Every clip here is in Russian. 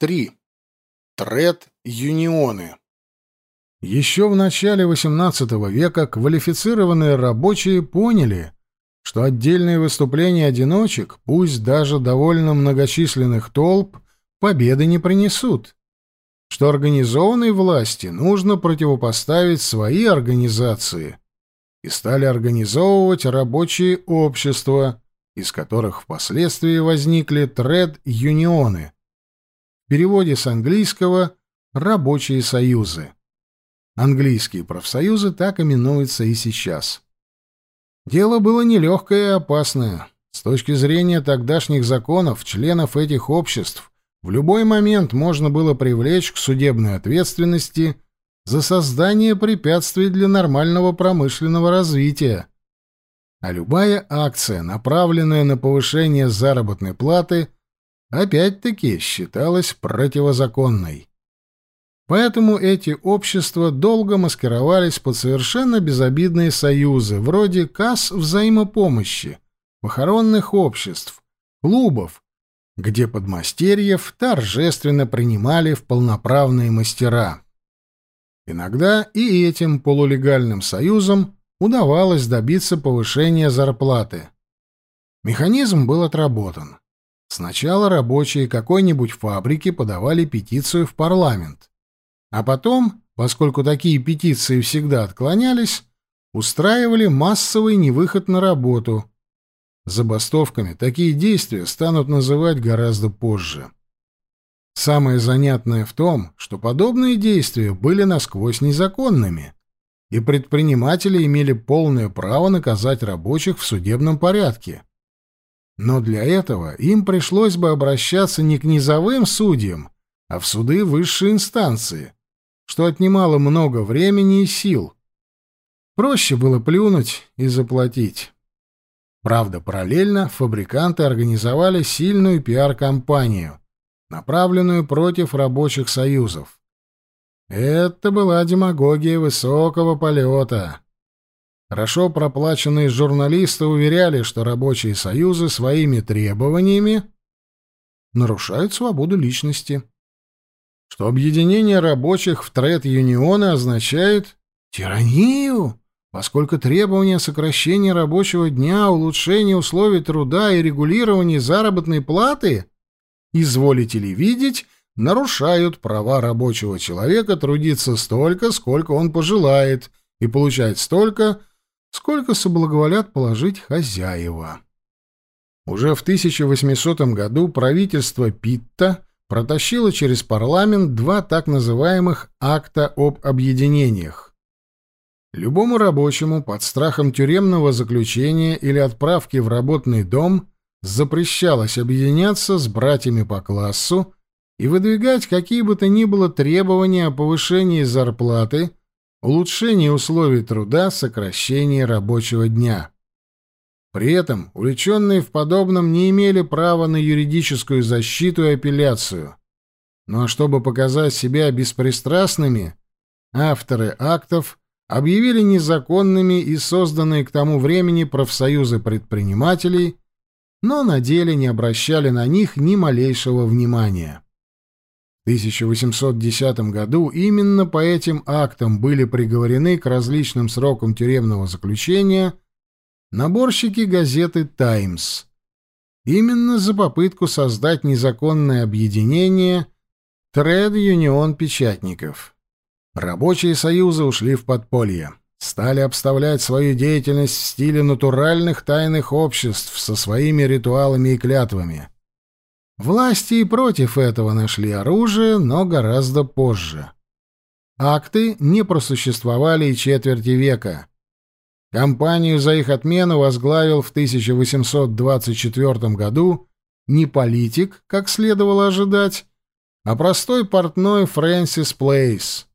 3. Тред-юнионы. Еще в начале XVIII века квалифицированные рабочие поняли, что отдельные выступления одиночек, пусть даже довольно многочисленных толп, победы не принесут, что организованной власти нужно противопоставить свои организации, и стали организовывать рабочие общества, из которых впоследствии возникли тред-юнионы, в переводе с английского «рабочие союзы». Английские профсоюзы так именуются и сейчас. Дело было нелегкое и опасное. С точки зрения тогдашних законов, членов этих обществ в любой момент можно было привлечь к судебной ответственности за создание препятствий для нормального промышленного развития. А любая акция, направленная на повышение заработной платы, опять-таки считалась противозаконной. Поэтому эти общества долго маскировались под совершенно безобидные союзы, вроде касс взаимопомощи, похоронных обществ, клубов, где подмастерьев торжественно принимали в полноправные мастера. Иногда и этим полулегальным союзам удавалось добиться повышения зарплаты. Механизм был отработан. Сначала рабочие какой-нибудь фабрики подавали петицию в парламент, а потом, поскольку такие петиции всегда отклонялись, устраивали массовый невыход на работу. Забастовками такие действия станут называть гораздо позже. Самое занятное в том, что подобные действия были насквозь незаконными, и предприниматели имели полное право наказать рабочих в судебном порядке. Но для этого им пришлось бы обращаться не к низовым судьям, а в суды высшей инстанции, что отнимало много времени и сил. Проще было плюнуть и заплатить. Правда, параллельно фабриканты организовали сильную пиар-компанию, направленную против рабочих союзов. Это была демагогия высокого полета. Хорошо проплаченные журналисты уверяли, что рабочие союзы своими требованиями нарушают свободу личности. Что объединение рабочих в тред-юнионы означает тиранию, поскольку требования сокращения рабочего дня, улучшения условий труда и регулирования заработной платы, изволите ли видеть, нарушают права рабочего человека трудиться столько, сколько он пожелает, и получать столько, сколько соблаговолят положить хозяева. Уже в 1800 году правительство Питта протащило через парламент два так называемых акта об объединениях. Любому рабочему под страхом тюремного заключения или отправки в работный дом запрещалось объединяться с братьями по классу и выдвигать какие бы то ни было требования о повышении зарплаты – улучшение условий труда, сокращение рабочего дня. При этом увлеченные в подобном не имели права на юридическую защиту и апелляцию. Ну а чтобы показать себя беспристрастными, авторы актов объявили незаконными и созданные к тому времени профсоюзы предпринимателей, но на деле не обращали на них ни малейшего внимания. 1810 году именно по этим актам были приговорены к различным срокам тюремного заключения наборщики газеты «Таймс». Именно за попытку создать незаконное объединение Тред-Юнион печатников. Рабочие союзы ушли в подполье. Стали обставлять свою деятельность в стиле натуральных тайных обществ со своими ритуалами и клятвами – Власти и против этого нашли оружие, но гораздо позже. Акты не просуществовали и четверти века. Кампанию за их отмену возглавил в 1824 году не политик, как следовало ожидать, а простой портной Фрэнсис Плейс.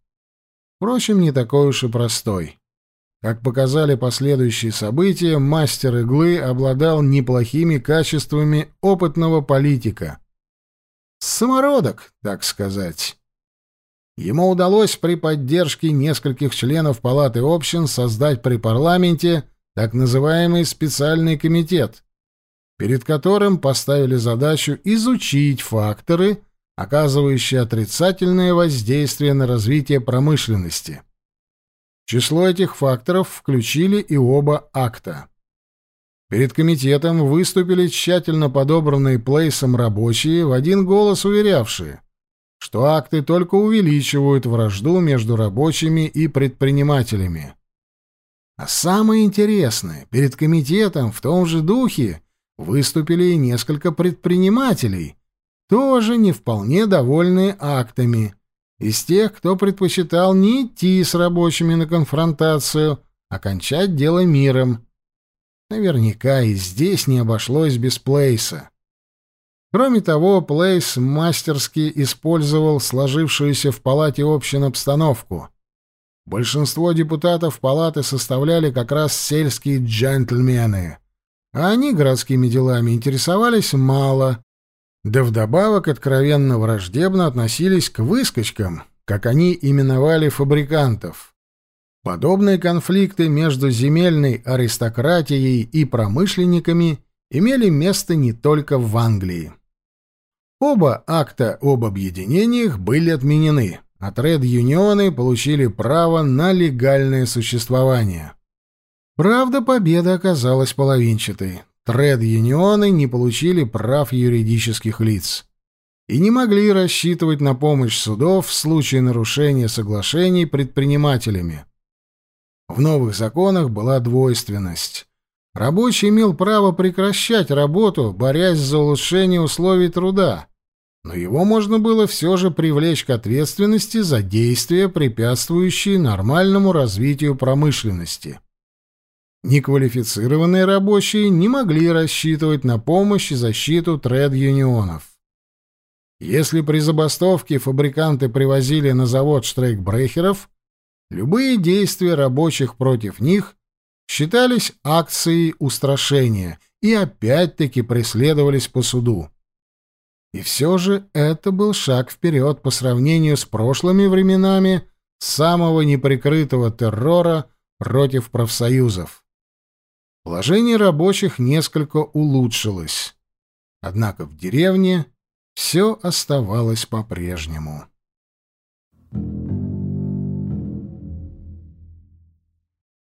Впрочем, не такой уж и простой. Как показали последующие события, мастер иглы обладал неплохими качествами опытного политика. Самородок, так сказать. Ему удалось при поддержке нескольких членов Палаты общин создать при парламенте так называемый специальный комитет, перед которым поставили задачу изучить факторы, оказывающие отрицательное воздействие на развитие промышленности. Число этих факторов включили и оба акта. Перед комитетом выступили тщательно подобранные Плейсом рабочие, в один голос уверявшие, что акты только увеличивают вражду между рабочими и предпринимателями. А самое интересное, перед комитетом в том же духе выступили и несколько предпринимателей, тоже не вполне довольные актами, из тех, кто предпочитал не идти с рабочими на конфронтацию, а кончать дело миром. Наверняка и здесь не обошлось без Плейса. Кроме того, Плейс мастерски использовал сложившуюся в палате общую обстановку — Большинство депутатов палаты составляли как раз сельские джентльмены, а они городскими делами интересовались мало, да вдобавок откровенно враждебно относились к выскочкам, как они именовали фабрикантов. Подобные конфликты между земельной аристократией и промышленниками имели место не только в Англии. Оба акта об объединениях были отменены а тред-юнионы получили право на легальное существование. Правда, победа оказалась половинчатой. Тред-юнионы не получили прав юридических лиц и не могли рассчитывать на помощь судов в случае нарушения соглашений предпринимателями. В новых законах была двойственность. Рабочий имел право прекращать работу, борясь за улучшение условий труда, но его можно было все же привлечь к ответственности за действия, препятствующие нормальному развитию промышленности. Неквалифицированные рабочие не могли рассчитывать на помощь и защиту тред-юнионов. Если при забастовке фабриканты привозили на завод штрейкбрехеров, любые действия рабочих против них считались акцией устрашения и опять-таки преследовались по суду. И все же это был шаг вперед по сравнению с прошлыми временами самого неприкрытого террора против профсоюзов. Положение рабочих несколько улучшилось. Однако в деревне все оставалось по-прежнему.